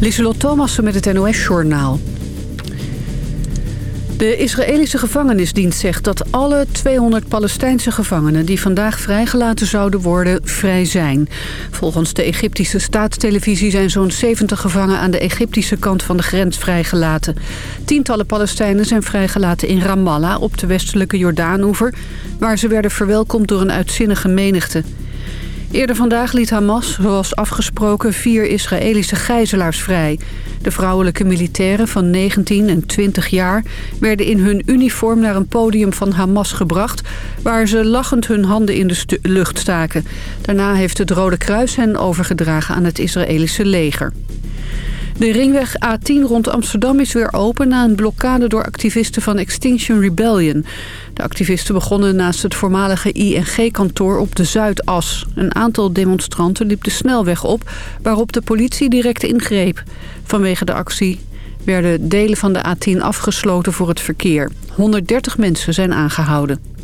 Lieselot Thomassen met het NOS-journaal. De Israëlische gevangenisdienst zegt dat alle 200 Palestijnse gevangenen... die vandaag vrijgelaten zouden worden, vrij zijn. Volgens de Egyptische staatstelevisie zijn zo'n 70 gevangenen... aan de Egyptische kant van de grens vrijgelaten. Tientallen Palestijnen zijn vrijgelaten in Ramallah... op de westelijke Jordaanoever... waar ze werden verwelkomd door een uitzinnige menigte. Eerder vandaag liet Hamas, zoals afgesproken, vier Israëlische gijzelaars vrij. De vrouwelijke militairen van 19 en 20 jaar werden in hun uniform naar een podium van Hamas gebracht... waar ze lachend hun handen in de lucht staken. Daarna heeft het Rode Kruis hen overgedragen aan het Israëlische leger. De ringweg A10 rond Amsterdam is weer open na een blokkade door activisten van Extinction Rebellion. De activisten begonnen naast het voormalige ING-kantoor op de Zuidas. Een aantal demonstranten liep de snelweg op waarop de politie direct ingreep. Vanwege de actie werden delen van de A10 afgesloten voor het verkeer. 130 mensen zijn aangehouden.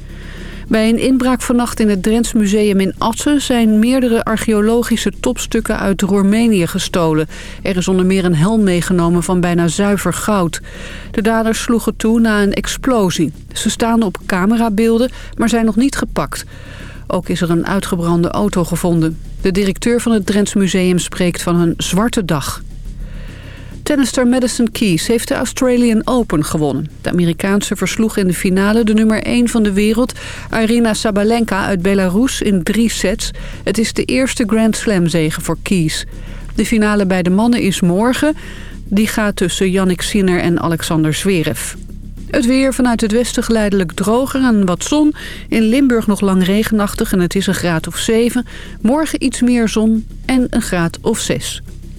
Bij een inbraak vannacht in het Drents Museum in Assen... zijn meerdere archeologische topstukken uit Roemenië gestolen. Er is onder meer een helm meegenomen van bijna zuiver goud. De daders sloegen toe na een explosie. Ze staan op camerabeelden, maar zijn nog niet gepakt. Ook is er een uitgebrande auto gevonden. De directeur van het Drents Museum spreekt van een zwarte dag. Tennister Madison Keys heeft de Australian Open gewonnen. De Amerikaanse versloeg in de finale de nummer 1 van de wereld... Irina Sabalenka uit Belarus in drie sets. Het is de eerste Grand Slam zege voor Keys. De finale bij de mannen is morgen. Die gaat tussen Yannick Sinner en Alexander Zverev. Het weer vanuit het westen geleidelijk droger en wat zon. In Limburg nog lang regenachtig en het is een graad of 7. Morgen iets meer zon en een graad of 6.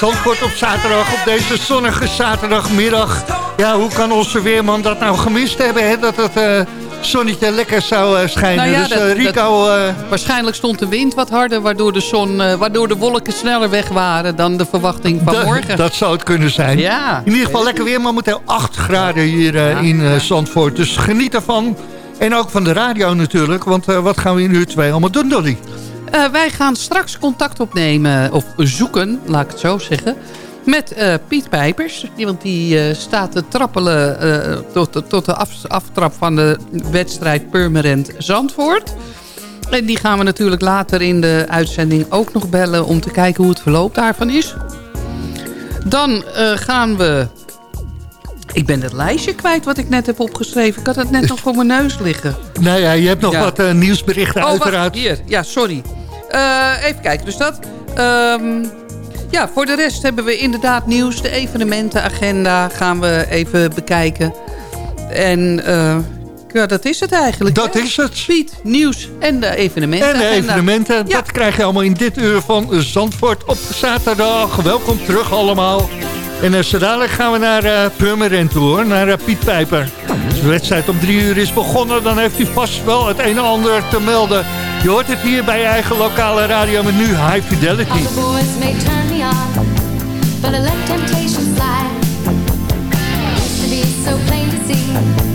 Zandvoort op zaterdag, op deze zonnige zaterdagmiddag. Ja, hoe kan onze weerman dat nou gemist hebben, hè? dat het uh, zonnetje lekker zou uh, schijnen. Nou ja, dus uh, Rico... Dat, waarschijnlijk stond de wind wat harder, waardoor de, zon, waardoor de wolken sneller weg waren dan de verwachting van morgen. Dat zou het kunnen zijn. Ja. In ieder geval lekker weer, maar moet 8 graden hier in Zandvoort. Dus geniet ervan. En ook van de radio natuurlijk, want wat gaan we in uur 2 allemaal doen, Dolly? Uh, wij gaan straks contact opnemen, of zoeken, laat ik het zo zeggen... met uh, Piet Pijpers. Want die uh, staat te trappelen tot, tot, de af, aftrap van de wedstrijd Purmerend Zandvoort. En die gaan we natuurlijk later in de uitzending ook nog bellen... om te kijken hoe het verloop daarvan is. Dan gaan we ik ben het lijstje kwijt wat ik net heb opgeschreven. Ik had het net nog voor mijn neus liggen. Nou ja, je hebt nog wat uh, nieuwsberichten oh, uiteraard. Wacht, hier. Ja, sorry. Uh, even kijken, dus dat... Um, ja, voor de rest hebben we inderdaad nieuws. De evenementenagenda gaan we even bekijken. En uh, ja, dat is het eigenlijk. Dat is het. Piet, nieuws en de evenementen. En de evenementen, dat krijg je allemaal in dit uur van Zandvoort op zaterdag. Welkom terug allemaal. En uh, zo dadelijk gaan we naar uh, Purmerend naar uh, Piet Pijper. Als de wedstrijd om drie uur is begonnen, dan heeft hij vast wel het een en ander te melden. Je hoort het hier bij je eigen lokale radio met nu High Fidelity. But let temptation. Used to be so plain to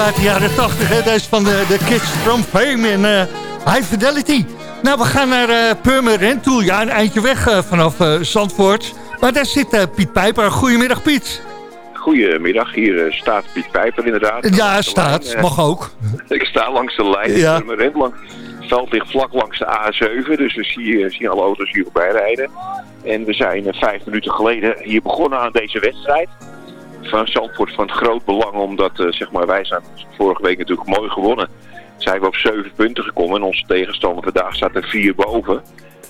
uit de jaren 80, hè? Deze van de, de Kids from Fame en uh, High Fidelity. Nou, we gaan naar uh, Purmerend toe. Ja, een eindje weg uh, vanaf uh, Zandvoort. Maar daar zit Piet Pijper. Goedemiddag, Piet. Goedemiddag, hier staat Piet Pijper inderdaad. Ja, staat. Lijn. Mag ook. Ik sta langs de lijn. Ja. Purmerend langs. Het veld ligt vlak langs de A7, dus we zien, zien alle auto's hier voorbij rijden. En we zijn vijf minuten geleden hier begonnen aan deze wedstrijd van Zandvoort van groot belang, omdat uh, zeg maar, wij zijn vorige week natuurlijk mooi gewonnen. Zijn we op zeven punten gekomen en onze tegenstander vandaag staat er vier boven.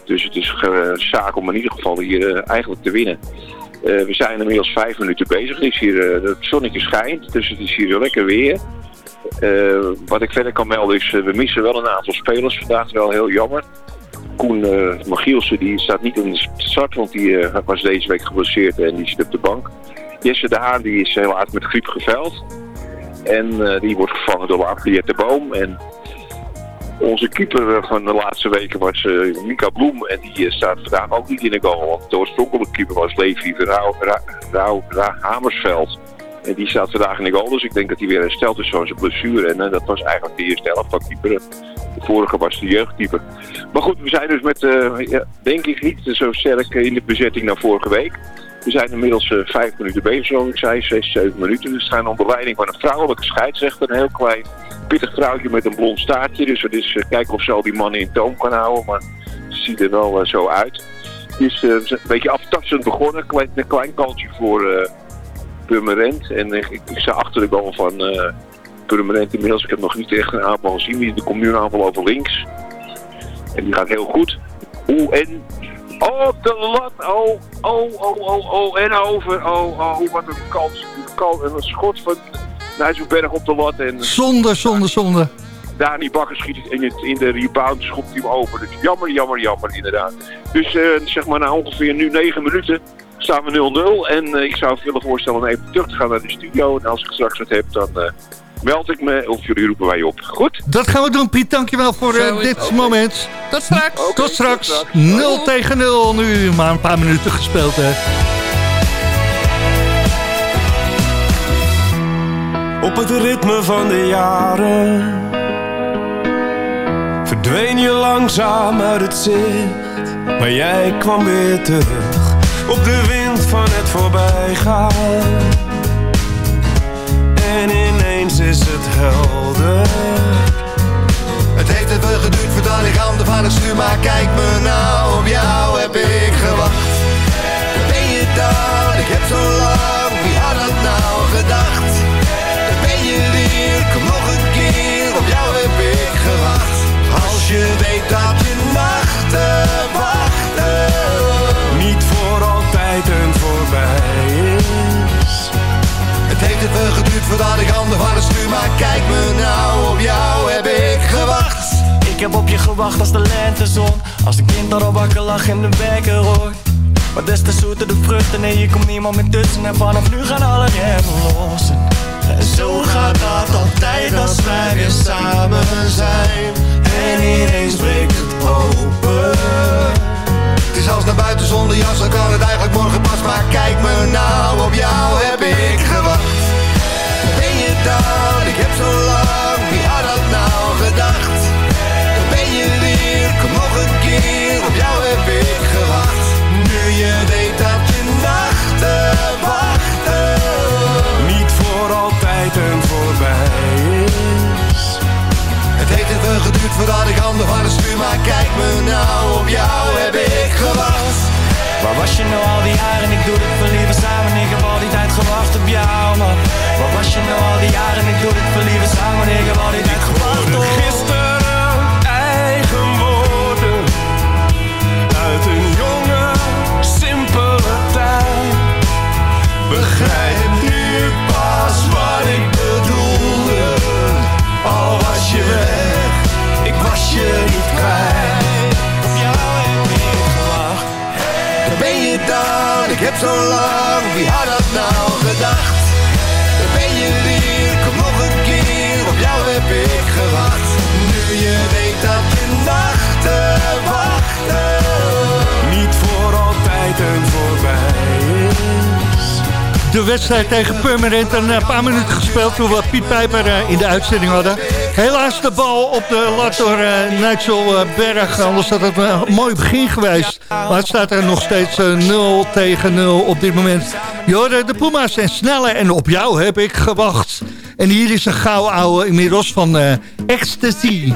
Dus het is zaak om in ieder geval hier uh, eigenlijk te winnen. we zijn inmiddels vijf minuten bezig. Het, is hier, het zonnetje schijnt, dus het is hier lekker weer. wat ik verder kan melden is, we missen wel een aantal spelers vandaag, wel heel jammer. Koen Magielsen die staat niet in de start, want die was deze week geblesseerd en die zit op de bank. Jesse de Haan die is helaas met griep geveld. En uh, die wordt gevangen door Henriette Boom. En Onze keeper eh, van de laatste weken was eh, Mika Bloem. En die eh, staat vandaag ook niet in de goal. Want de oorspronkelijke keeper was Levi Rauw Ra, Rauw- Ra- Hamersveld. En die staat vandaag in de goal. Dus ik denk dat hij weer hersteld is van zijn blessure. En eh, dat was eigenlijk de eerste helft van keeper. De vorige was de jeugdkeeper. Maar goed, we zijn dus met, eh, denk ik, niet zo sterk in de bezetting naar vorige week. We zijn inmiddels eh, vijf minuten bezig, zoals ik zei, zes, zeven minuten. We staan onder leiding van een vrouwelijke scheidsrechter, een heel klein, pittig vrouwtje met een blond staartje. Dus het is eh, kijken of ze al die mannen in toom kan houden, maar het ziet er wel eh, zo uit. Het is eh, een beetje aftastend begonnen, klein, een klein kaltje voor eh Purmerend. En eh, ik, ik sta achter de goal van Purmerend inmiddels. Ik heb nog niet echt een aanval gezien, er komt nu een aanval over links. En die gaat heel goed. Oeh, en Oh, op de lat. Oh, oh, oh, oh, oh. En over. Oh, oh, wat een kans. En een schot van Nijsselberg op de lat. En Zonde, zonde, zonde. Dani Bakker schiet in, het, in de rebound, schopt hij hem over. Dus jammer, jammer, jammer inderdaad. Dus eh, zeg maar na ongeveer nu 9 minuten staan we 0-0. En eh, ik zou willen voorstellen om even terug te gaan naar de studio. En als ik straks wat heb, dan eh, meld ik me of jullie roepen mij op. Goed? Dat gaan we doen, Piet. Dankjewel voor eh, dit moment. Tot straks. Oké, Tot straks. tot straks. 0 tegen 0 nu. Maar een paar minuten gespeeld, hè. Op het ritme van de jaren verdween je langzaam uit het zicht, maar jij kwam weer terug op de wind van het voorbijgaan. Is het helder. Het heeft even geduurd voordat ik handen van het stuur Maar kijk me nou, op jou heb ik voordat ik handen van het stuur Maar kijk me nou, op jou heb ik gewacht. Ik heb op je gewacht als de lentezon Als een kind dat al wakker lag in de wekker hoort Maar des te zoeter de vruchten Nee, je komt niemand meer tussen. En vanaf nu gaan alle remmen los. En, en zo gaat dat altijd als wij weer samen zijn. En ineens breekt het open. Het is als naar buiten zonder jas, dan kan het eigenlijk morgen pas. Maar kijk me nou, op jou heb ik gewacht Ik heb zo lang, wie had dat nou gedacht? Dan ben je weer, kom nog een keer, op jou heb ik gewacht. Nu je weet dat je nachten wachten. Niet voor altijd en voorbij is. Het heeft even geduurd voordat ik handen van het stuur Maar kijk me nou, op jou heb ik gewacht Waar was je nou al die jaren? Ik doe dit voor liever samen. Ik heb al die tijd gewacht op jou, man. Waar was je nou al die jaren? Ik doe dit voor liever samen. Ik heb al die tijd gewacht op Gisteren eigen woorden Uit een jonge, simpele tijd. Begrijp nu pas wat ik bedoelde. Al was je weg, ik was je ben je dan, ik heb zo lang, wie had dat nou gedacht? Daar ben je weer, kom nog een keer, op jou heb ik gewacht. Nu je weet dat je nachten wachten. Niet voor altijd en voorbij is. De wedstrijd tegen Purmerend een eh, paar minuten gespeeld toen we Piet Pijper eh, in de uitzending hadden. Helaas de bal op de lat door uh, Nigel eh, Berg. Anders had het een mooi begin geweest. Maar het staat er nog steeds eh, 0 tegen 0 op dit moment. Jorden, de Puma's zijn sneller en op jou heb ik gewacht. En hier is een gauw ouwe inmiddels van eh, Ecstasy.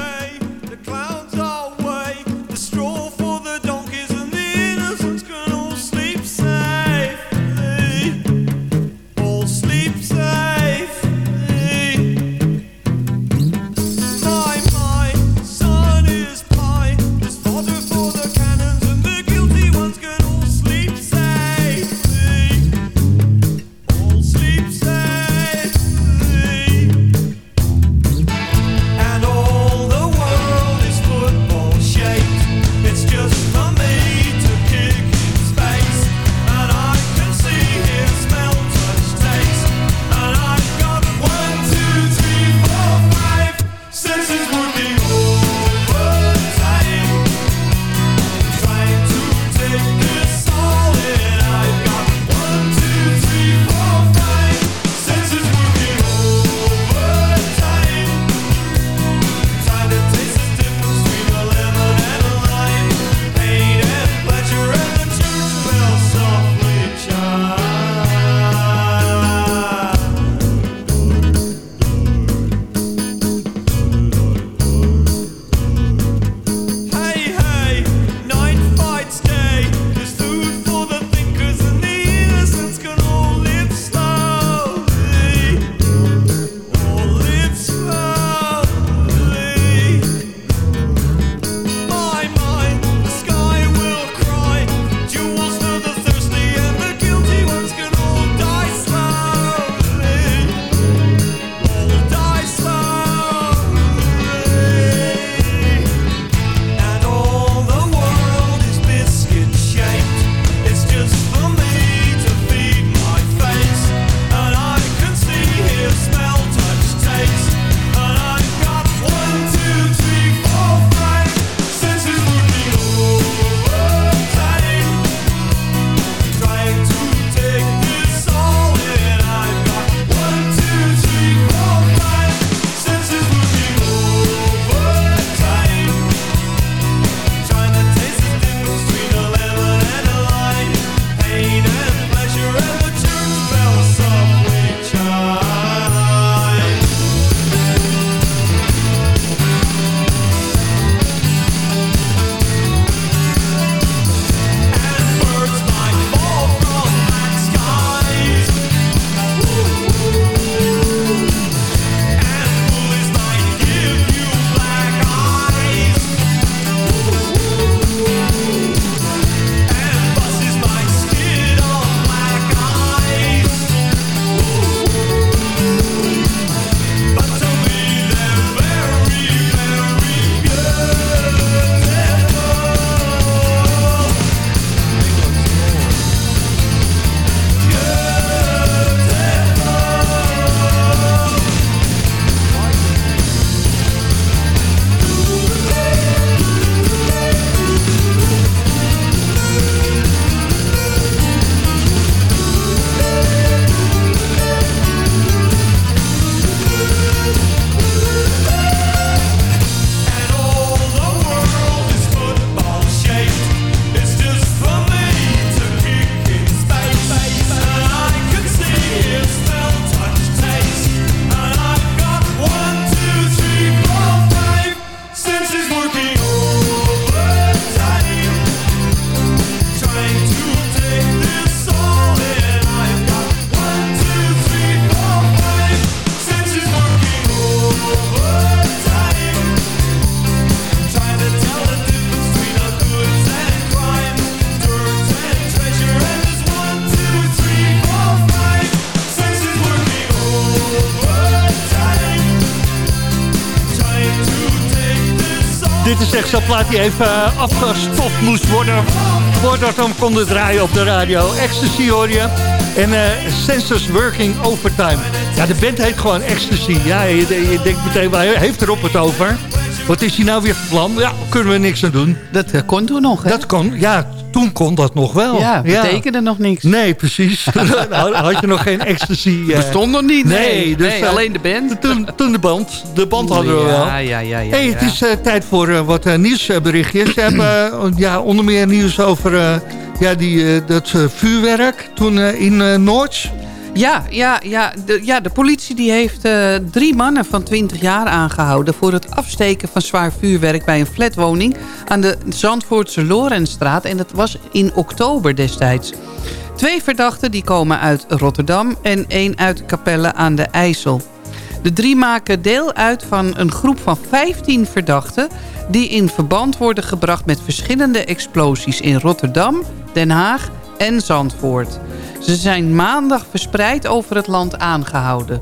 Plaat die even eh, afgestoft moest worden... voordat we hem konden draaien op de radio. Ecstasy hoor je. En eh Census Working Overtime. Ja, de band heet gewoon Ecstasy. Ja, je, je denkt meteen, waar heeft erop het over? Wat is hij nou weer van plan? Ja, kunnen we niks aan doen. Dat eh, kon toen nog, hè? Dat kon, ja, toen kon dat nog wel. ja, betekende nog niks. Nee, precies. Had je nog geen ecstasy. eh, Bestond nog niet, nee. Nee, dus, Nee, eh, alleen de band. Toen, toen de band. De band hadden we wel. Ja, ja, ja. hey, het is eh, tijd voor wat nieuwsberichtjes. We hebben ja, onder meer nieuws over ja, die, dat vuurwerk toen in Noords. Ja, ja, ja, de, ja, de politie die heeft eh, drie mannen van 20 jaar aangehouden... voor het afsteken van zwaar vuurwerk bij een flatwoning... aan de Zandvoortse Lorenstraat. En dat was in oktober destijds. Twee verdachten die komen uit Rotterdam... en één uit Capelle aan de IJssel. De drie maken deel uit van een groep van 15 verdachten... die in verband worden gebracht met verschillende explosies in Rotterdam, Den Haag en Zandvoort. Ze zijn maandag verspreid over het land aangehouden.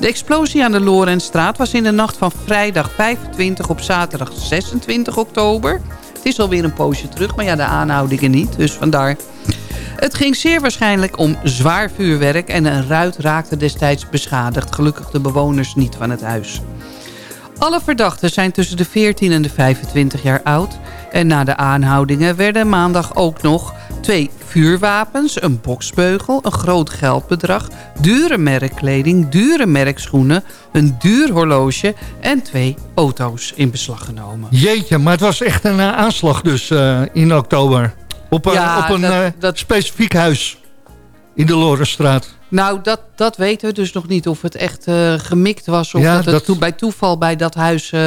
De explosie aan de Lorenstraat was in de nacht van vrijdag 25 op zaterdag 26 oktober. Het is alweer een poosje terug, maar ja, de aanhoudingen niet, dus vandaar. Het ging zeer waarschijnlijk om zwaar vuurwerk en een ruit raakte destijds beschadigd. Gelukkig de bewoners niet van het huis. Alle verdachten zijn tussen de 14 en de 25 jaar oud. En na de aanhoudingen werden maandag ook nog twee vuurwapens, een boksbeugel, een groot geldbedrag, dure merkkleding, dure merkschoenen, een duur horloge en twee auto's in beslag genomen. Jeetje, maar het was echt een eh, aanslag dus eh, in oktober. Op Ja, op een dat- eh, dat- specifiek huis in de Lorenstraat. Nou, dat, dat weten we dus nog niet. Of het echt eh, gemikt was. Of Ja, dat het dat- bij toeval bij dat huis eh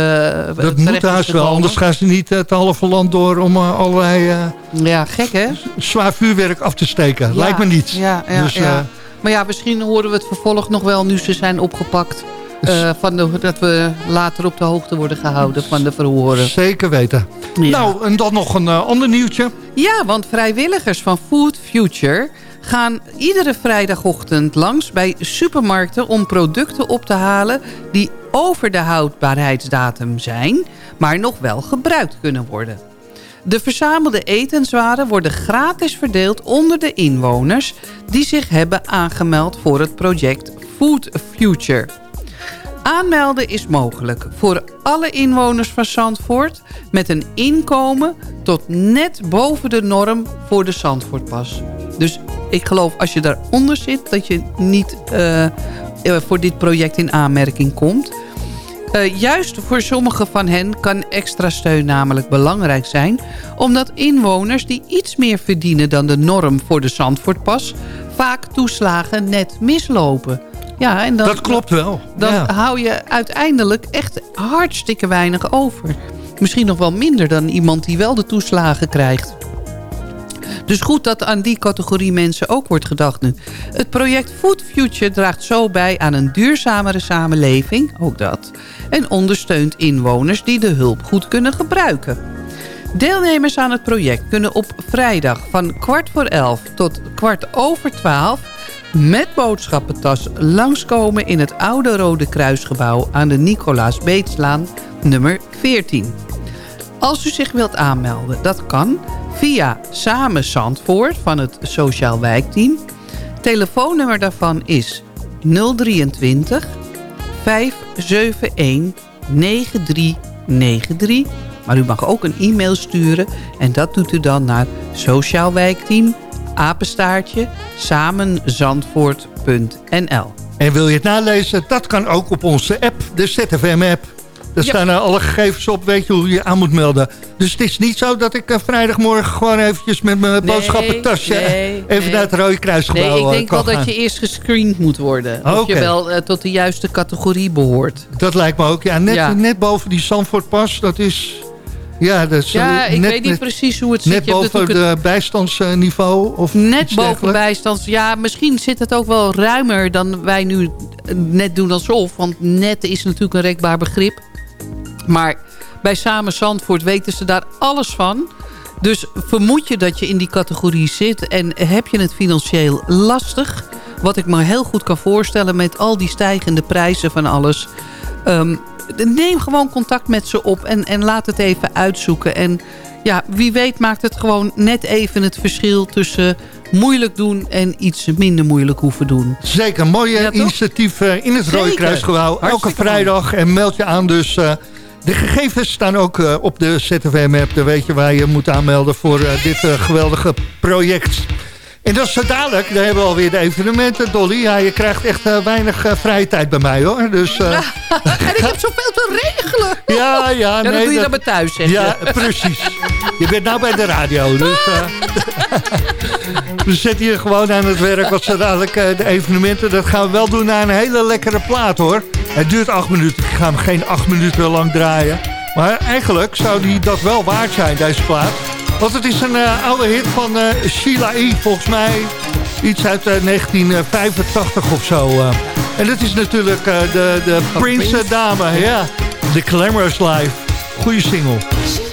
Dat moet is huis wel, anders gaan ze niet het halve land door om eh, allerlei eh, Ja, gek hè? zwaar vuurwerk af te steken. Lijkt me niet. Ja, ja, Dus, ja. eh, maar ja, misschien horen we het vervolg nog wel nu ze zijn opgepakt. eh, van de, dat we later op de hoogte worden gehouden van de verhoren. Zeker weten. Ja. Nou, en dan nog een eh, ander nieuwtje. Ja, want vrijwilligers van Food Future gaan iedere vrijdagochtend langs bij supermarkten om producten op te halen die over de houdbaarheidsdatum zijn, maar nog wel gebruikt kunnen worden. De verzamelde etenswaren worden gratis verdeeld onder de inwoners die zich hebben aangemeld voor het project Food Future. Aanmelden is mogelijk voor alle inwoners van Zandvoort... met een inkomen tot net boven de norm voor de Zandvoortpas. Dus ik geloof als je daaronder zit... dat je niet eh, eh, voor dit project in aanmerking komt... Eh, juist voor sommigen van hen kan extra steun namelijk belangrijk zijn... omdat inwoners die iets meer verdienen dan de norm voor de Zandvoortpas... vaak toeslagen net mislopen. Ja, en dan, dat klopt wel. dan Ja. hou je uiteindelijk echt hartstikke weinig over. Misschien nog wel minder dan iemand die wel de toeslagen krijgt. Dus goed dat aan die categorie mensen ook wordt gedacht nu. Het project Food Future draagt zo bij aan een duurzamere samenleving, ook dat. En ondersteunt inwoners die de hulp goed kunnen gebruiken. Deelnemers aan het project kunnen op vrijdag van kwart voor elf tot kwart over twaalf... met boodschappentas langskomen in het oude Rode Kruisgebouw... aan de Nicolaas Beetslaan nummer 14. Als u zich wilt aanmelden, dat kan via Samen Zandvoort van het Sociaal Wijkteam. Telefoonnummer daarvan is 023 571 9393. Maar u mag ook een e-mail sturen en dat doet u dan naar Sociaal Wijkteam apenstaartje samenzandvoort.nl. En wil je het nalezen? Dat kan ook op onze app, de ZFM-app. Daar staan er alle gegevens op, weet je hoe je je aan moet melden. Dus het is niet zo dat ik eh, vrijdagmorgen gewoon eventjes met mijn Nee, boodschappentasje... nee, even nee. naar het Rode Kruisgebouw Nee, ik eh, denk wel dat je eerst gescreend moet worden. Of je wel eh, tot de juiste categorie behoort. Dat lijkt me ook. Ja, net, Ja. net boven die Zandvoortpas, dat is... Ja, dat is Ja, eh, ik net, weet niet net, precies hoe het zit. net boven de bijstandsniveau of Net boven dergelijks. bijstand. Ja, misschien zit het ook wel ruimer dan wij nu net doen alsof. Want net is natuurlijk een rekbaar begrip. Maar bij Samen Zandvoort weten ze daar alles van. Dus vermoed je dat je in die categorie zit... en heb je het financieel lastig... wat ik me heel goed kan voorstellen met al die stijgende prijzen van alles... Ehm, neem gewoon contact met ze op en, en laat het even uitzoeken. En ja, wie weet maakt het gewoon net even het verschil tussen moeilijk doen en iets minder moeilijk hoeven doen. Zeker, mooie Ja, initiatief in het. Rode Kruisgebouw. Elke vrijdag en meld je aan dus... eh, de gegevens staan ook eh, op de ZFM-app. Dan weet je waar je moet aanmelden voor eh, dit eh, geweldige project. En dat is zo dadelijk. Dan hebben we alweer de evenementen, Dolly. Ja, je krijgt echt weinig vrije tijd bij mij, hoor. Dus en ik heb zoveel te regelen. ja, ja, Ja, nee. dat doe je dat- dan maar thuis, zeg Ja, je. precies. Je bent nou bij de radio, dus... we zitten hier gewoon aan het werk. Wat zo dadelijk eh, de evenementen, dat gaan we wel doen naar een hele lekkere plaat, hoor. Het duurt acht minuten. Ik ga hem geen acht minuten lang draaien. Maar eigenlijk zou die dat wel waard zijn, deze plaat. Want het is een eh, oude hit van eh, Sheila E. Volgens mij iets uit eh, 1985 of zo. En dat is natuurlijk de, de Prince dame, ja. The Glamorous Life. Goeie single.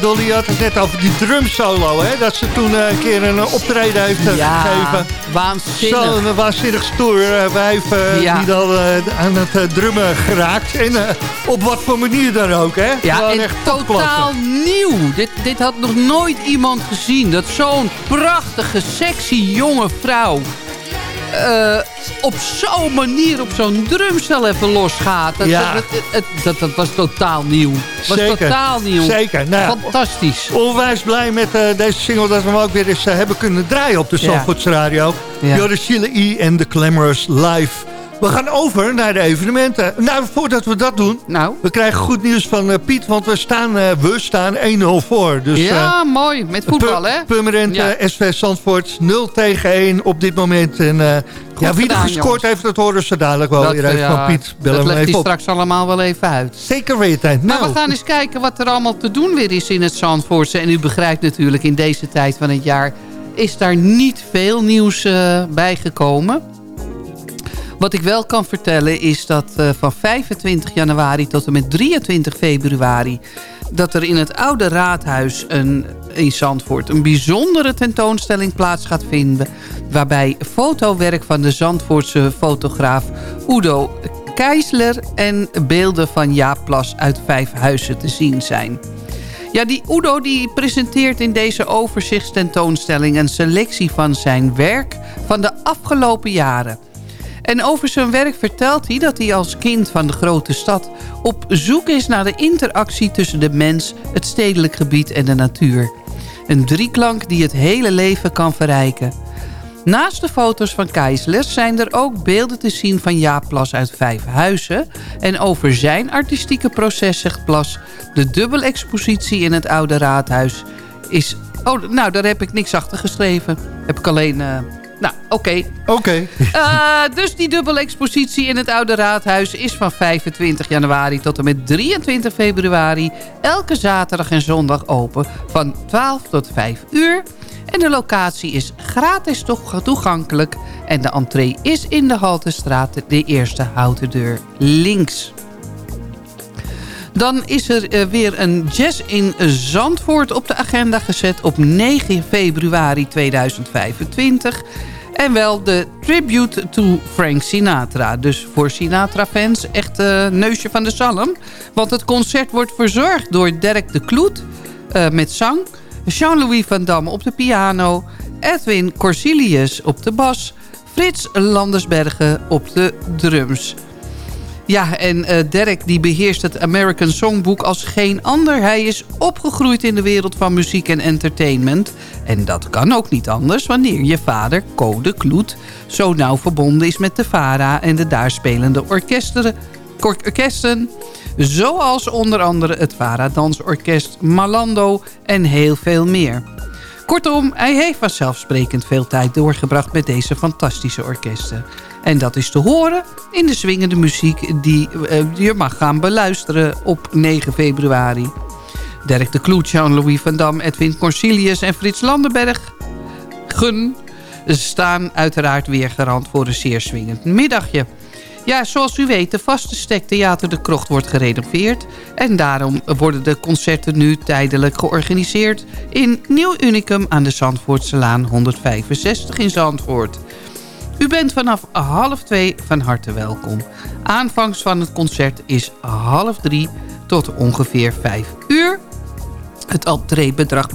Dolly had het net over die drumsolo, hè? Dat ze toen eh, een keer een eh, optreden heeft eh, Ja, gegeven. waanzinnig. Zo'n eh, waanzinnig stoer eh, wijf eh, Ja. die dan eh, aan het eh, drummen geraakt. En eh, op wat voor manier dan ook, hè? Ja, en echt totaal nieuw. Dit, dit had nog nooit iemand gezien. Dat zo'n prachtige, sexy jonge vrouw... eh, op zo'n manier op zo'n drumstel even losgaat. Dat, Ja. dat, dat, dat, dat was totaal nieuw. was Zeker. totaal nieuw. Zeker. Nou Fantastisch. Onwijs blij met eh, deze single dat we hem ook weer eens eh, hebben kunnen draaien op de. Zandvoortse Radio. Ja. Joris Chile E en The Glamorous Live. We gaan over naar de evenementen. Nou, voordat we dat doen, Nou, we krijgen goed nieuws van eh, Piet, want we staan, eh, we staan 1-0 voor. Dus, ja, mooi. Met voetbal, hè? Purmerend Ja. eh, SV Zandvoort 0 tegen 1 op dit moment. En eh, ja, wie er gescoord jongens. heeft, dat horen ze dadelijk wel Dat, weer even van Piet. Bel dat legt hij straks allemaal wel even uit. Zeker weten. Maar Nou, we gaan eens kijken wat er allemaal te doen weer is in het Zandvoortse. En u begrijpt natuurlijk, in deze tijd van het jaar... is daar niet veel nieuws eh, bijgekomen. Wat ik wel kan vertellen is dat eh, van 25 januari tot en met 23 februari... dat er in het oude raadhuis een, in Zandvoort een bijzondere tentoonstelling plaats gaat vinden... waarbij fotowerk van de Zandvoortse fotograaf Udo Keisler... en beelden van Jaap Plas uit Vijfhuizen te zien zijn. Ja, die Udo die presenteert in deze overzichtstentoonstelling... een selectie van zijn werk van de afgelopen jaren... En over zijn werk vertelt hij dat hij als kind van de grote stad... op zoek is naar de interactie tussen de mens, het stedelijk gebied en de natuur. Een drieklank die het hele leven kan verrijken. Naast de foto's van Keisler zijn er ook beelden te zien van Jaap Plas uit Vijfhuizen. En over zijn artistieke proces zegt Plas... de dubbelexpositie in het Oude Raadhuis is... Oh, nou, daar heb ik niks achter geschreven. Heb ik alleen... eh, nou, oké. Oké. Eh, dus die dubbele expositie in het Oude Raadhuis is van 25 januari tot en met 23 februari. Elke zaterdag en zondag open van 12 tot 5 uur. En de locatie is gratis toch- toegankelijk. En de entree is in de Haltestraat, de eerste houten deur links. Dan is er eh, weer een jazz in Zandvoort op de agenda gezet op 9 februari 2025. En wel de Tribute to Frank Sinatra. Dus voor Sinatra-fans echt eh, neusje van de zalm. Want het concert wordt verzorgd door Dirk de Kloet eh, met zang. Jean-Louis van Damme op de piano. Edwin Corsilius op de bas. Frits Landersbergen op de drums. Ja, en eh Derek die beheerst het American Songbook als geen ander. Hij is opgegroeid in de wereld van muziek en entertainment. En dat kan ook niet anders wanneer je vader, Code Kloet... zo nauw verbonden is met de VARA en de daar spelende orkesten... kor- orkesten zoals onder andere het VARA Dansorkest, Malando en heel veel meer. Kortom, hij heeft vanzelfsprekend veel tijd doorgebracht met deze fantastische orkesten. En dat is te horen in de swingende muziek die eh, je mag gaan beluisteren op 9 februari. Dirk de Kloet, Jean-Louis van Dam, Edwin Corsilius en Frits Landenberg Gun staan uiteraard weer garant voor een zeer swingend middagje. Ja, zoals u weet, de vaste stektheater De Krocht wordt gerenoveerd. En daarom worden de concerten nu tijdelijk georganiseerd... in Nieuw Unicum aan de Zandvoortselaan 165 in Zandvoort. U bent vanaf half twee van harte welkom. Aanvangst van het concert is half drie tot ongeveer vijf uur. Het entreebedrag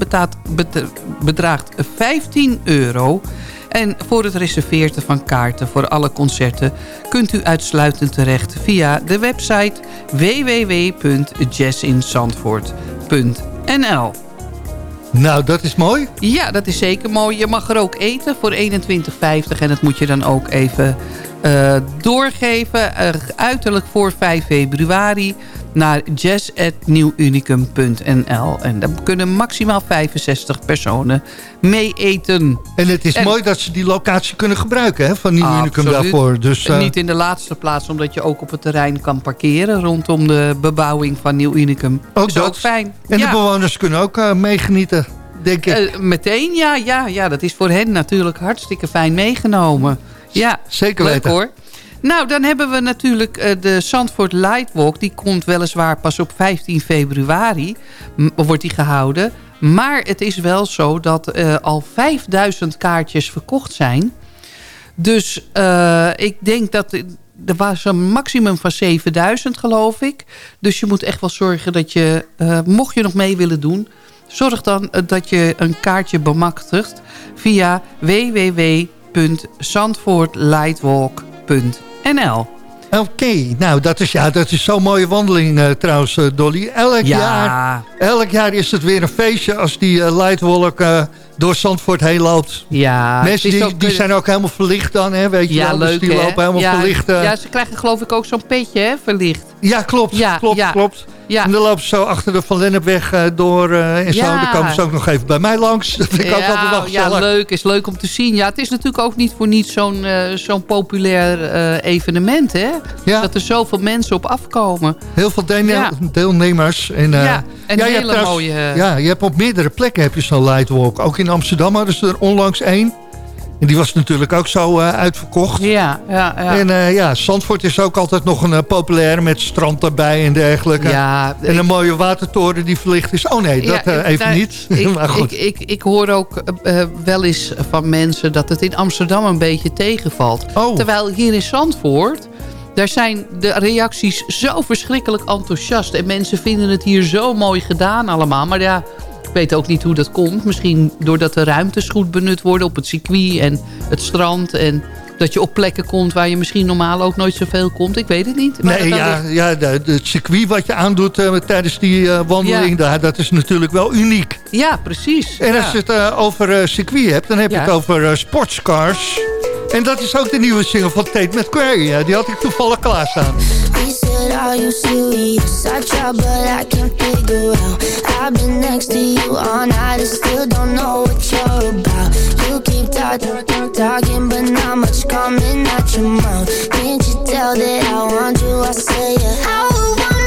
bedraagt 15 euro. En voor het reserveren van kaarten voor alle concerten... kunt u uitsluitend terecht via de website www.jazzinzandvoort.nl Nou, dat is mooi. ja, dat is zeker mooi. Je mag er ook eten voor 21,50. En dat moet je dan ook even eh, doorgeven. uiterlijk voor 5 februari naar jazz.nieuwunicum.nl. En dan kunnen maximaal 65 personen mee eten. En het is En- mooi dat ze die locatie kunnen gebruiken hè, van Nieuw Unicum Absoluut. daarvoor. Dus, eh, Niet in de laatste plaats, omdat je ook op het terrein kan parkeren... rondom de bebouwing van Nieuw Unicum. Ook is dat. ook fijn. en Ja. de bewoners kunnen ook eh, meegenieten, denk ik. Meteen, ja, ja, ja. Dat is voor hen natuurlijk hartstikke fijn meegenomen. Ja, Zeker leuk weten. hoor. Nou, dan hebben we natuurlijk eh, de Zandvoort Lightwalk. Die komt weliswaar pas op 15 februari. Wordt die gehouden. Maar het is wel zo dat eh, al 5000 kaartjes verkocht zijn. Dus eh, ik denk dat... Er was een maximum van 7000 geloof ik. Dus je moet echt wel zorgen dat je... mocht je nog mee willen doen... Zorg dan dat je een kaartje bemachtigt via www.zandvoortlightwalk.nl Oké, nou dat is, ja, dat is zo'n mooie wandeling eh, trouwens, eh, Dolly. Elk, Ja. jaar, elk jaar is het weer een feestje als die eh, Lightwalk door Zandvoort heen loopt. Ja, Mensen die, ook- die zijn ook helemaal verlicht dan, hè, weet je ja, wel. leuk dus die hè? lopen helemaal ja, verlicht. Ja, ze krijgen geloof ik ook zo'n petje, hè, verlicht. Ja, klopt, Ja, klopt, ja. klopt. Ja. En dan lopen ze zo achter de Van Lennepweg eh, door eh, en zo. Ja. Dan komen ze ook nog even bij mij langs. Dat vind ik ook altijd wel ja, gezellig. leuk. Is leuk om te zien. Ja, het is natuurlijk ook niet voor niets zo'n eh, zo'n populair evenement, hè? Ja. Dat er zoveel mensen op afkomen. Heel veel Ja. deelnemers. En, Ja, en je hebt hele mooie- Ja, je hebt op meerdere plekken heb je zo'n Lightwalk. Ook in Amsterdam hadden ze er onlangs één. En die was natuurlijk ook zo eh, uitverkocht. Ja, ja, ja. En eh, ja, Zandvoort is ook altijd nog een eh, populaire met strand erbij en dergelijke. Ja, en een mooie watertoren die verlicht is. Oh nee, dat Ja, even nou, niet. Ik, maar goed. Ik, ik, ik hoor ook wel eens van mensen dat het in Amsterdam een beetje tegenvalt. Oh. Terwijl hier in Zandvoort, daar zijn de reacties zo verschrikkelijk enthousiast. En mensen vinden het hier zo mooi gedaan allemaal. Maar ja, ik weet ook niet hoe dat komt. Misschien doordat de ruimtes goed benut worden op het circuit en het strand. En dat je op plekken komt waar je misschien normaal ook nooit zoveel komt. Ik weet het niet. Nee, ja, ligt. ja het circuit wat je aandoet eh, tijdens die eh, wandeling, Ja. daar, dat is natuurlijk wel uniek. ja precies. En ja. als je het eh, over eh, circuit hebt, dan heb je Ja. het over eh, sportscars. En dat is ook de nieuwe single van Tate McQuarrie. Die had ik toevallig klaarstaan. Said, Are you serious? I try, but I can't figure out. I've been next to you all night and still don't know what you're about. You keep talking, talking, but not much coming out your mouth. Can't you tell that I want you? I say, yeah. I want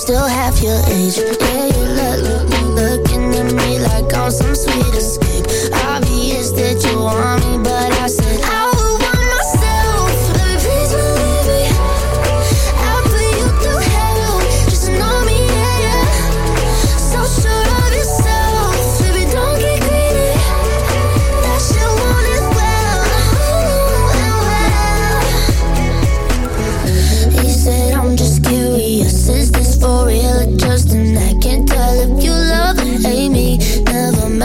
still half your age. Yeah,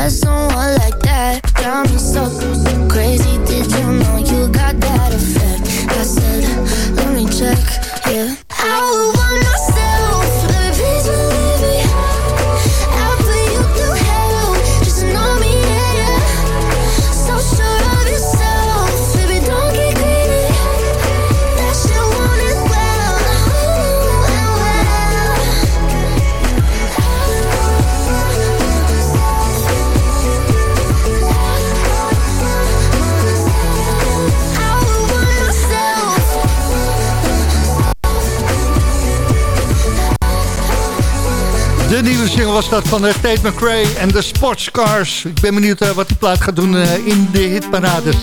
Cause dat van eh, Tate McRae en de Sportscars. Ik ben benieuwd eh, wat die plaat gaat doen eh, in de hitparades.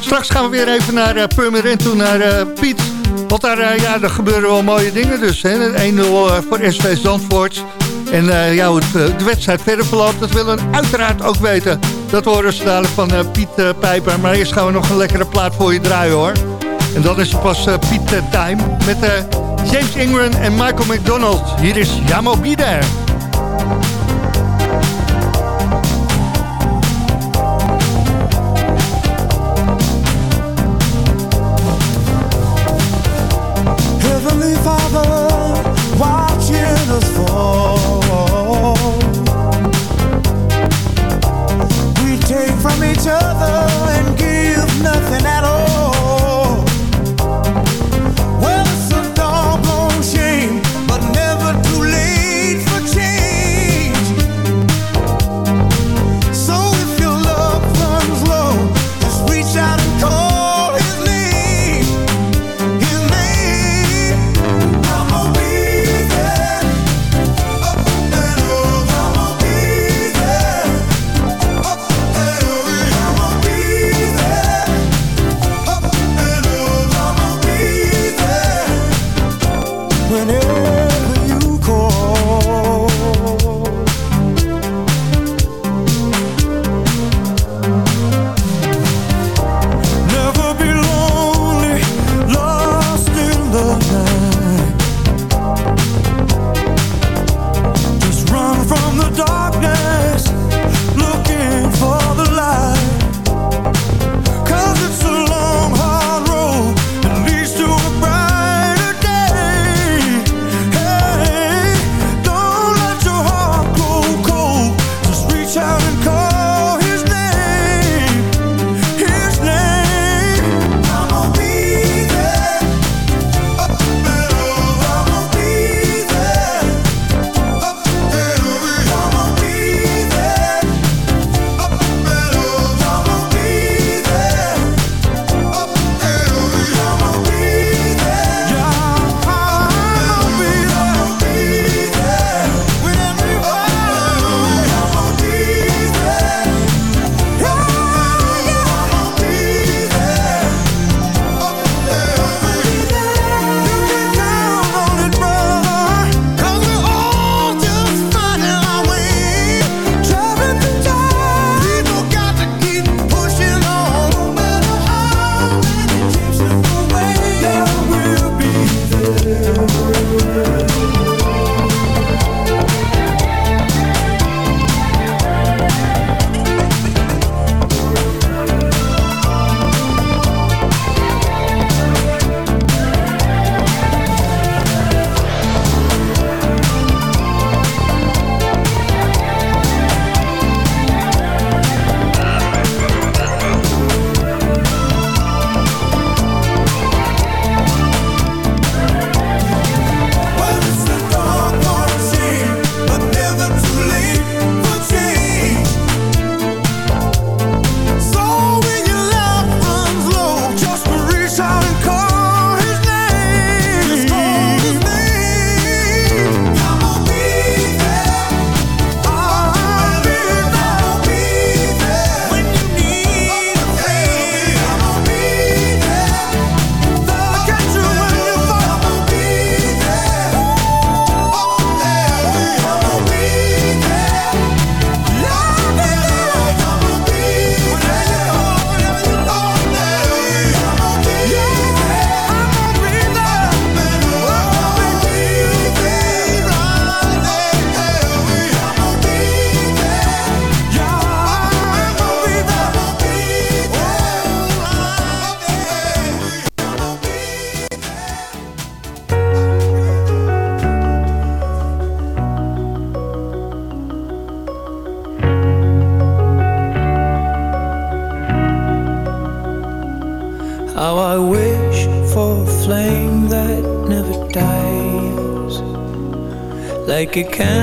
Straks gaan we weer even naar uh, Purmerend toe, naar Piet. Want daar, ja, daar gebeuren wel mooie dingen dus. hè. 1-0 eh, voor SV Zandvoort. En eh, ja, hoe het, de wedstrijd verder verloopt, dat willen we uiteraard ook weten. Dat horen ze dadelijk van Piet eh, Pijper. Maar eerst gaan we nog een lekkere plaat voor je draaien hoor. En dan is het pas Piet Time met James Ingram en Michael McDonald. Hier is Jamo Be There. like it can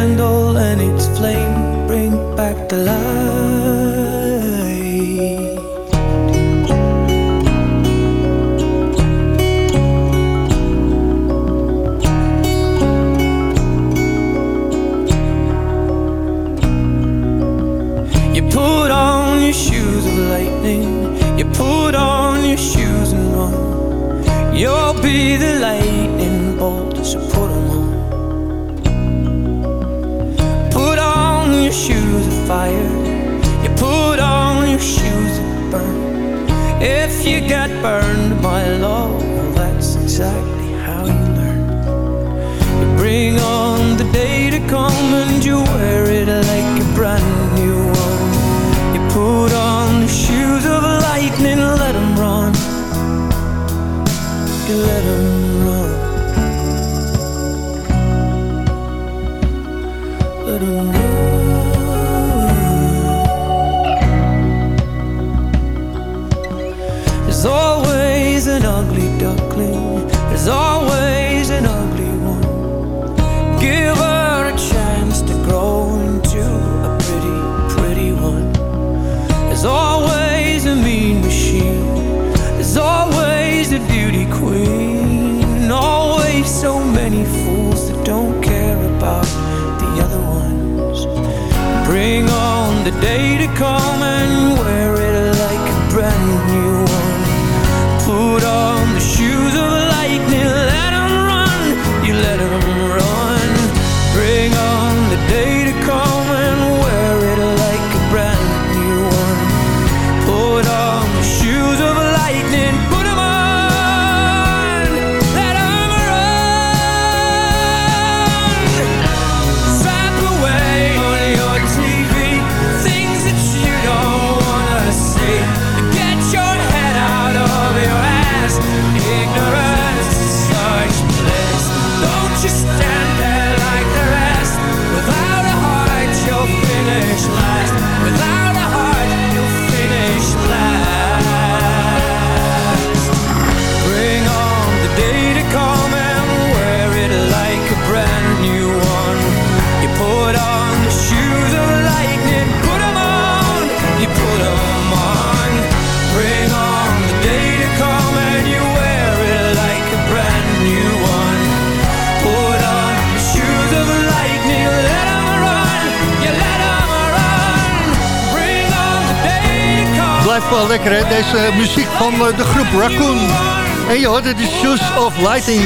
Deze muziek van eh, de groep Raccoon. En je hoorde de Shoes of Lighting.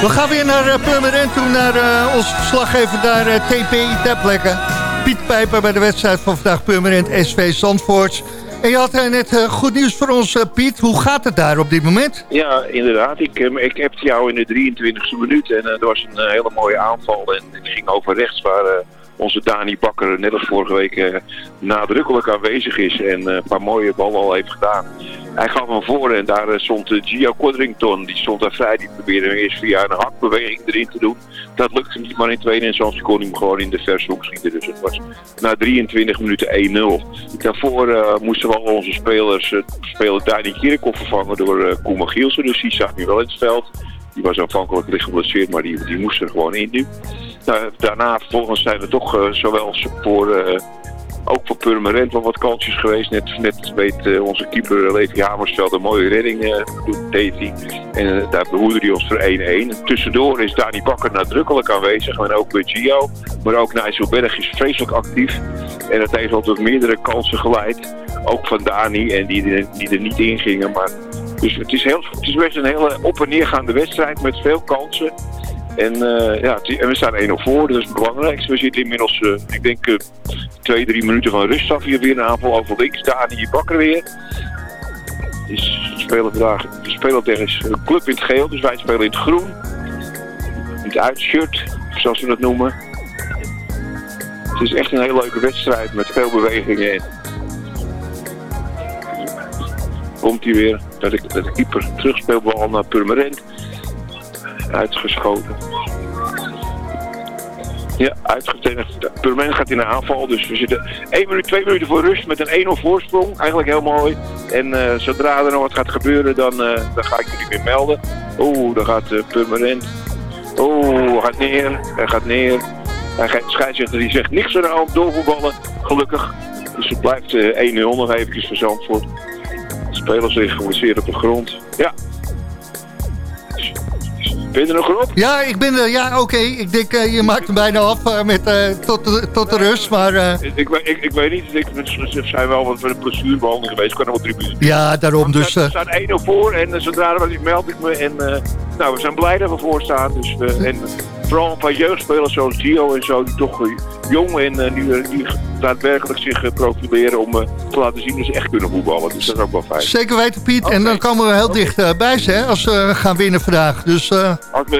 We gaan weer naar uh, Purmerend toe, naar uh, onze verslaggever daar, uh, TP ter plekke. Piet Pijper bij de wedstrijd van vandaag Purmerend SV Zandvoort. En je had net goed nieuws voor ons, Piet. Hoe gaat het daar op dit moment? Ja, inderdaad. Ik, eh, ik heb jou in de 23e minuut en eh, er was een eh, hele mooie aanval. En het ging over rechts waar eh, onze Dani Bakker net als vorige week eh, nadrukkelijk aanwezig is. En eh, een paar mooie ballen al heeft gedaan. Hij gaf hem voor en daar eh, stond Gio Quadrington. Die stond daar vrij. Die probeerde hem eerst via een hakbeweging erin te doen. Dat lukte niet, maar in tweede instantie kon hij hem gewoon in de verse hoek schieten. Dus het was na 23 minuten 1-0. Daarvoor moesten we al onze spelers, uh, speler Dani Kierkhoff vervangen door uh, Koeman Gielsen. Dus die zag nu wel in het veld. Die was aanvankelijk licht geblesseerd, maar die, die moest er gewoon in nu. Nou, daarna vervolgens zijn er toch uh, zowel voor, uh, ook voor Purmerend wel wat kansjes geweest. Net, net weet uh, onze keeper Levi Hamersveld een mooie redding deed hij. En daar behoede hij ons voor 1-1. Tussendoor is Dani Bakker nadrukkelijk aanwezig. En ook bij Gio. Maar ook Nijssel Berg is vreselijk actief. En dat heeft al tot meerdere kansen geleid. Ook van Dani en die, die er niet in gingen. Maar dus het is, heel, het is best een hele op- en neergaande wedstrijd met veel kansen. En, uh, ja, en we staan 1-0 voor, dat is het belangrijkste. We zitten inmiddels, uh, ik denk, uh, twee, drie minuten van rust af. Hier weer een aanval over links. Dani Bakker weer. We spelen vandaag we een club in het geel, dus wij spelen in het groen. In het uitshirt, zoals we dat noemen. Het is echt een hele leuke wedstrijd met veel bewegingen in. Komt hij weer, dat ik de keeper terugspeelbal naar Purmerend uitgeschoten. Ja, uitgetenigd. Purmerend gaat in de aanval. Dus we zitten 1 minuut, 2 minuten voor rust met een 1-0 voorsprong. Eigenlijk heel mooi. En eh, zodra er nog wat gaat gebeuren, dan, eh, dan ga ik jullie weer melden. Oeh, dan gaat uh, Purmerend. Oeh, gaat neer. Hij gaat neer. Hij gaat scheidsrechter die zegt niks aan de hand. Doorvoetballen. Gelukkig. Dus het blijft eh, 1-0 nog eventjes voor Zandvoort. Spelers liggen geblesseerd op de grond. Ja. Ben je er nog op? Ja, ik ben er. Ja, oké. Ik denk, eh, je maakt hem bijna af eh, met, eh, tot, de, tot de rust. Maar Ik, ik, weet- ik, ik weet niet, ik, ze zijn wel wat voor een blessurebehandeling geweest. Ik kan nog wat tribune. ja, daarom. Dus, we eh, staan 1-0 voor en zodra er is meld ik me. En nou, we zijn blij dat we voor staan. Dus, en vooral een paar jeugdspelers zoals Gio en zo, die toch jong en nu, die daadwerkelijk zich profileren om te laten zien dat ze echt kunnen voetballen. Dus dat is ook wel fijn. zeker weten, Piet. En dan komen we heel dicht bij ze, hè, als we gaan winnen vandaag. Dus,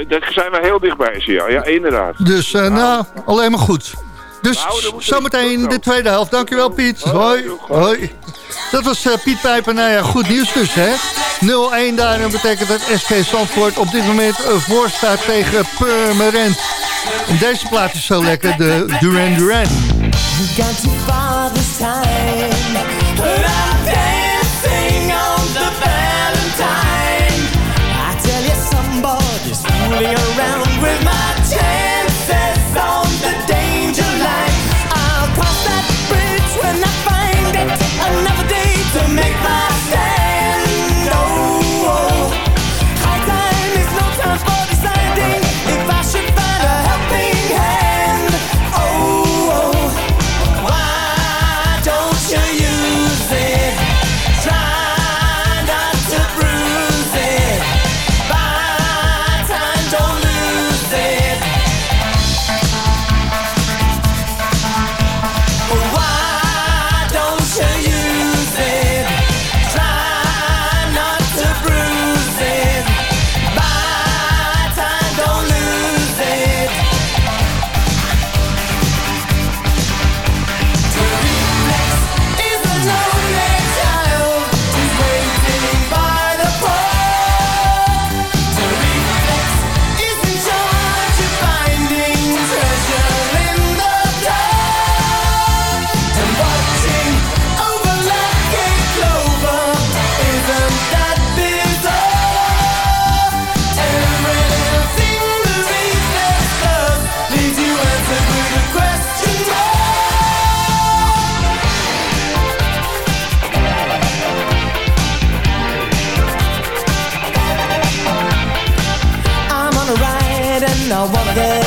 Daar zijn we heel dichtbij, ze, ja. Ja, inderdaad. dus eh, nou, alleen maar goed. Dus Nou, zometeen de tweede helft. Dankjewel, Piet. Hoi. Hoi. Dat was eh, Piet Pijper. Nou ja, goed nieuws dus, hè. 0-1 daar. En betekent dat SK Zandvoort op dit moment eh, voor staat tegen Purmerend. En deze plaat is zo lekker, de Duran Duran. Too far this time. Nou wat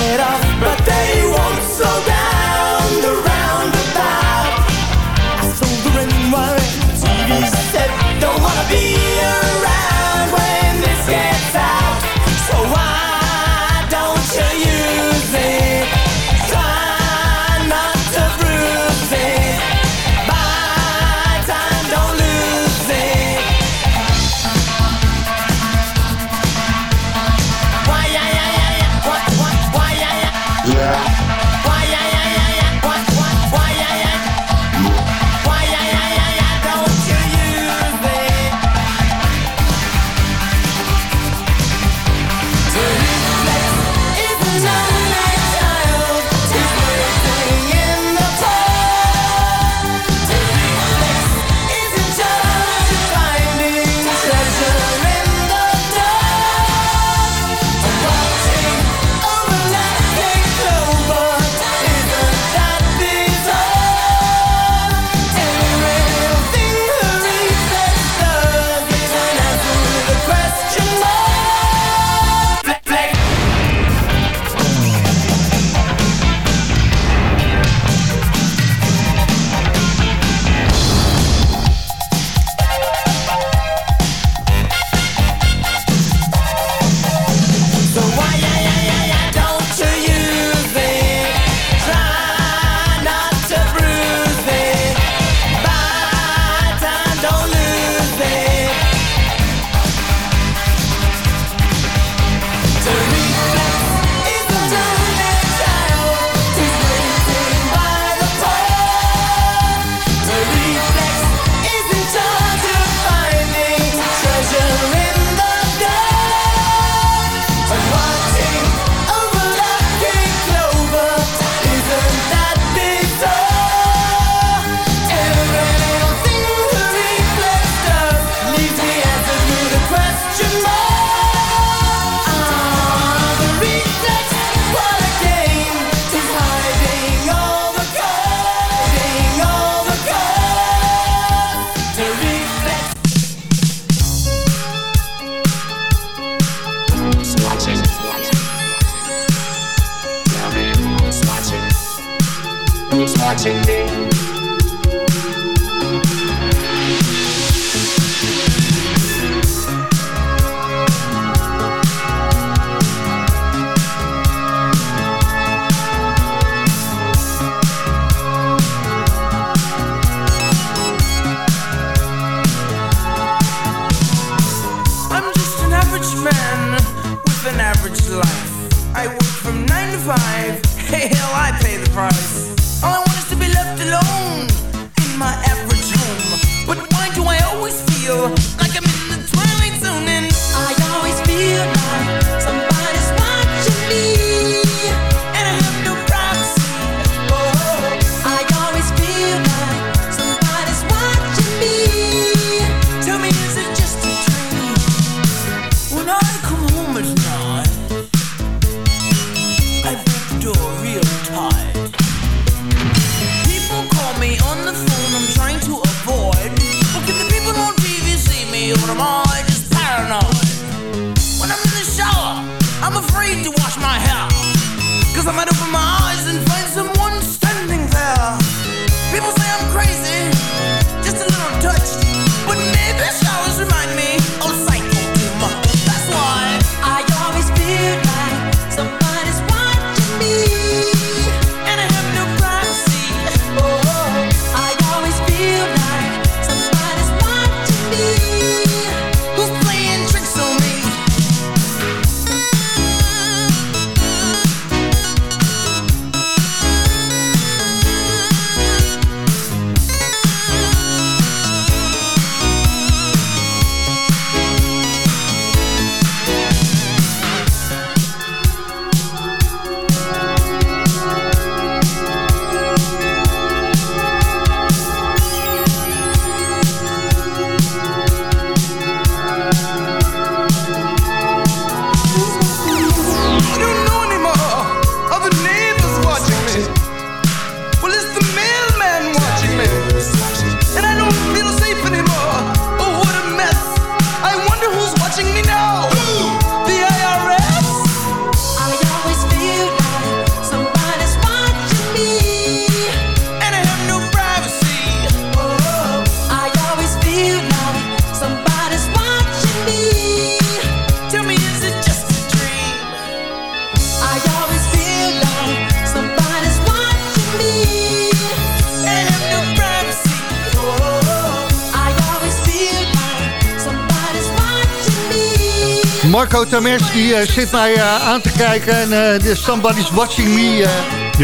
die eh, zit mij eh, aan te kijken en eh, Somebody's Watching Me.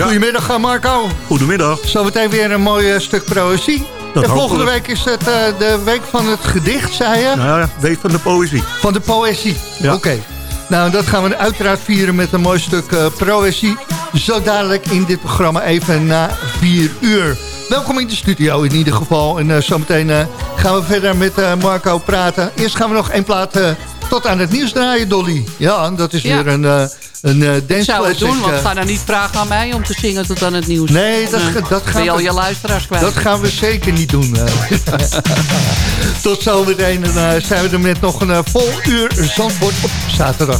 Goedemiddag Marco. Goedemiddag. Zometeen weer een mooi stuk proëzie. Dat en volgende week is het de week van het gedicht, zei je? Ja, week van de poëzie. Van de poëzie. Oké. Nou, dat gaan we uiteraard vieren met een mooi stuk eh proëzie. Zo dadelijk in dit programma even na vier uur. Welkom in de studio in ieder geval. En zometeen gaan we verder met Marco praten. Eerst gaan we nog één plaat tot aan het nieuws draaien, Dolly. Ja, dat is Ja. weer een, eh een eh Ik zou het doen, want eh. ga dan niet vragen aan mij om te zingen tot aan het nieuws. Nee, dat, dat gaan ben je al we- je luisteraars kwijt. Dat gaan we zeker niet doen. Tot zometeen. En zijn we er met nog een vol uur Zandvoort op zaterdag.